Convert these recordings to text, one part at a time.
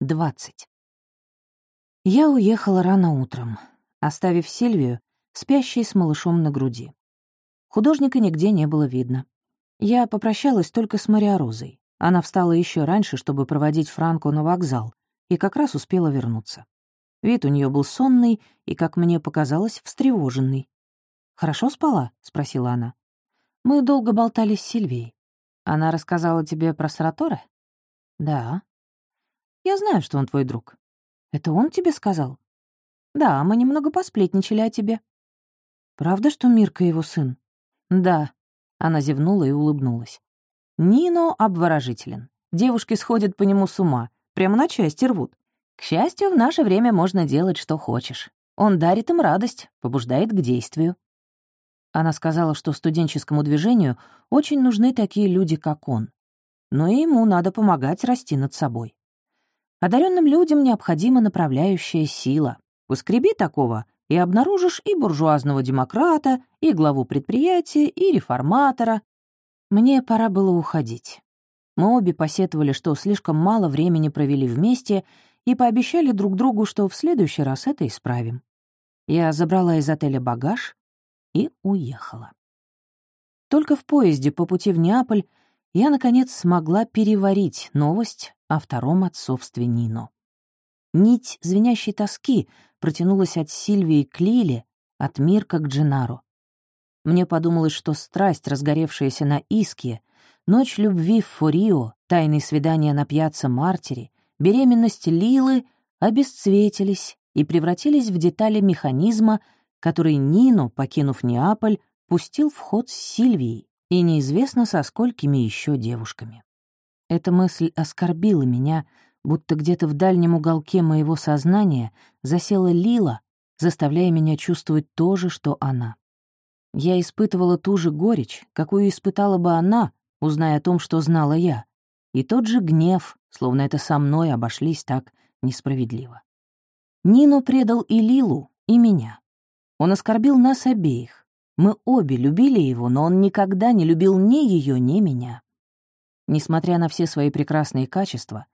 20. Я уехала рано утром, оставив Сильвию, спящей с малышом на груди. Художника нигде не было видно. Я попрощалась только с Мариорозой. Она встала еще раньше, чтобы проводить Франко на вокзал, и как раз успела вернуться. Вид у нее был сонный и, как мне показалось, встревоженный. «Хорошо спала?» — спросила она. Мы долго болтали с Сильвией. Она рассказала тебе про Сараторе? Да. Я знаю, что он твой друг. Это он тебе сказал? Да, мы немного посплетничали о тебе. Правда, что Мирка его сын? Да. Она зевнула и улыбнулась. Нино обворожителен. Девушки сходят по нему с ума, прямо на части рвут. К счастью, в наше время можно делать, что хочешь. Он дарит им радость, побуждает к действию. Она сказала, что студенческому движению очень нужны такие люди, как он. Но и ему надо помогать расти над собой. Одаренным людям необходима направляющая сила. Поскреби такого, и обнаружишь и буржуазного демократа, и главу предприятия, и реформатора. Мне пора было уходить. Мы обе посетовали, что слишком мало времени провели вместе, и пообещали друг другу, что в следующий раз это исправим. Я забрала из отеля багаж, и уехала. Только в поезде по пути в Неаполь я, наконец, смогла переварить новость о втором отцовстве Нино. Нить звенящей тоски протянулась от Сильвии к Лиле, от Мирка к Дженаро. Мне подумалось, что страсть, разгоревшаяся на Иске, ночь любви в Форио, тайные свидания на пьяце Мартире, беременность Лилы обесцветились и превратились в детали механизма, который Нино, покинув Неаполь, пустил в ход с Сильвией и неизвестно со сколькими еще девушками. Эта мысль оскорбила меня, будто где-то в дальнем уголке моего сознания засела Лила, заставляя меня чувствовать то же, что она. Я испытывала ту же горечь, какую испытала бы она, узная о том, что знала я, и тот же гнев, словно это со мной обошлись так несправедливо. Нино предал и Лилу, и меня. Он оскорбил нас обеих. Мы обе любили его, но он никогда не любил ни ее, ни меня. Несмотря на все свои прекрасные качества,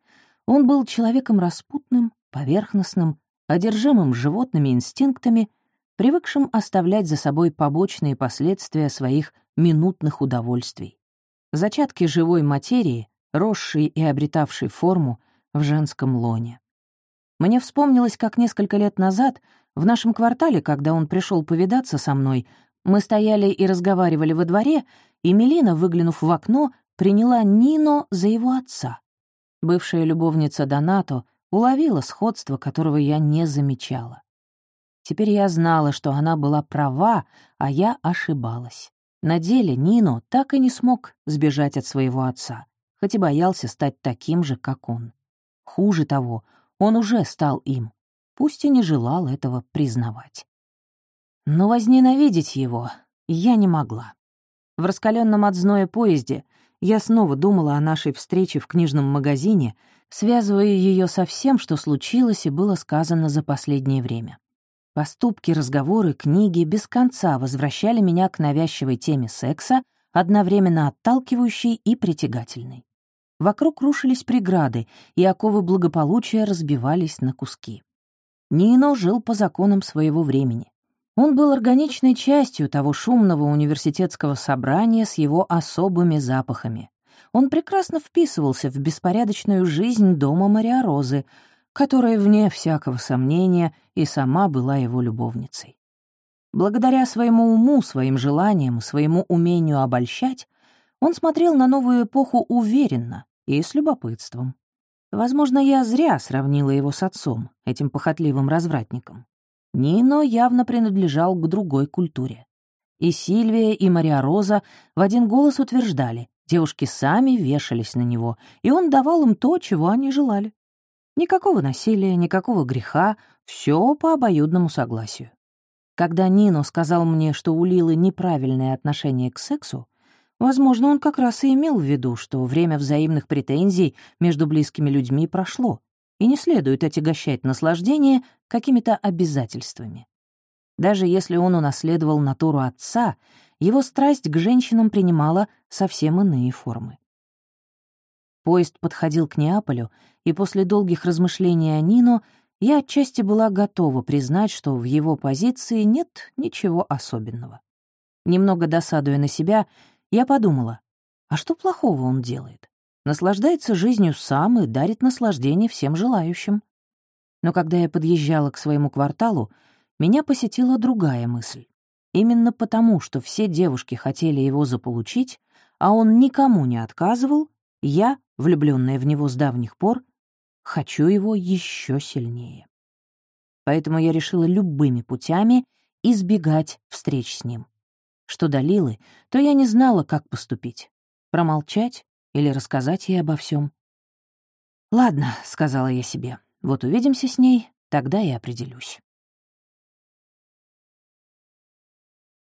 он был человеком распутным, поверхностным, одержимым животными инстинктами, привыкшим оставлять за собой побочные последствия своих минутных удовольствий. Зачатки живой материи, росшей и обретавшей форму в женском лоне. Мне вспомнилось, как несколько лет назад в нашем квартале, когда он пришел повидаться со мной, мы стояли и разговаривали во дворе, и Мелина, выглянув в окно, приняла Нино за его отца. Бывшая любовница Донато уловила сходство, которого я не замечала. Теперь я знала, что она была права, а я ошибалась. На деле Нино так и не смог сбежать от своего отца, хоть и боялся стать таким же, как он. Хуже того, он уже стал им пусть и не желал этого признавать. Но возненавидеть его я не могла. В раскаленном от зноя поезде я снова думала о нашей встрече в книжном магазине, связывая ее со всем, что случилось и было сказано за последнее время. Поступки, разговоры, книги без конца возвращали меня к навязчивой теме секса, одновременно отталкивающей и притягательной. Вокруг рушились преграды, и оковы благополучия разбивались на куски. Нино жил по законам своего времени. Он был органичной частью того шумного университетского собрания с его особыми запахами. Он прекрасно вписывался в беспорядочную жизнь дома Мариорозы, которая, вне всякого сомнения, и сама была его любовницей. Благодаря своему уму, своим желаниям, своему умению обольщать, он смотрел на новую эпоху уверенно и с любопытством. Возможно, я зря сравнила его с отцом, этим похотливым развратником. Нино явно принадлежал к другой культуре. И Сильвия, и Мария Роза в один голос утверждали, девушки сами вешались на него, и он давал им то, чего они желали. Никакого насилия, никакого греха, все по обоюдному согласию. Когда Нино сказал мне, что у Лилы неправильное отношение к сексу, Возможно, он как раз и имел в виду, что время взаимных претензий между близкими людьми прошло, и не следует отягощать наслаждение какими-то обязательствами. Даже если он унаследовал натуру отца, его страсть к женщинам принимала совсем иные формы. Поезд подходил к Неаполю, и после долгих размышлений о Нино я отчасти была готова признать, что в его позиции нет ничего особенного. Немного досадуя на себя, я подумала, а что плохого он делает? Наслаждается жизнью сам и дарит наслаждение всем желающим. Но когда я подъезжала к своему кварталу, меня посетила другая мысль. Именно потому, что все девушки хотели его заполучить, а он никому не отказывал, я, влюбленная в него с давних пор, хочу его еще сильнее. Поэтому я решила любыми путями избегать встреч с ним. Что до Лилы, то я не знала, как поступить. Промолчать или рассказать ей обо всем. «Ладно», — сказала я себе, — «вот увидимся с ней, тогда и определюсь».